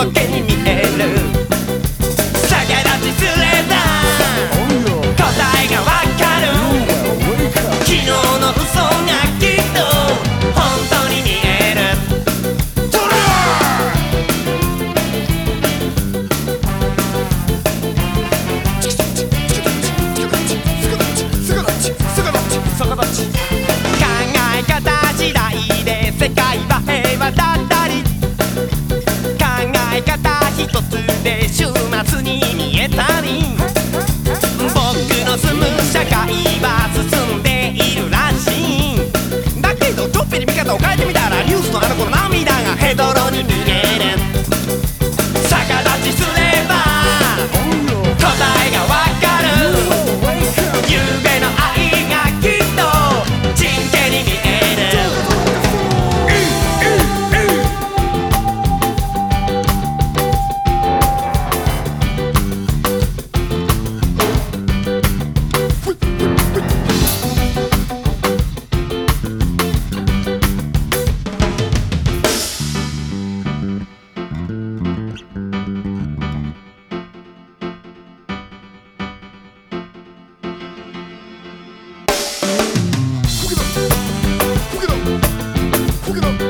pa' que 후기놈 후기놈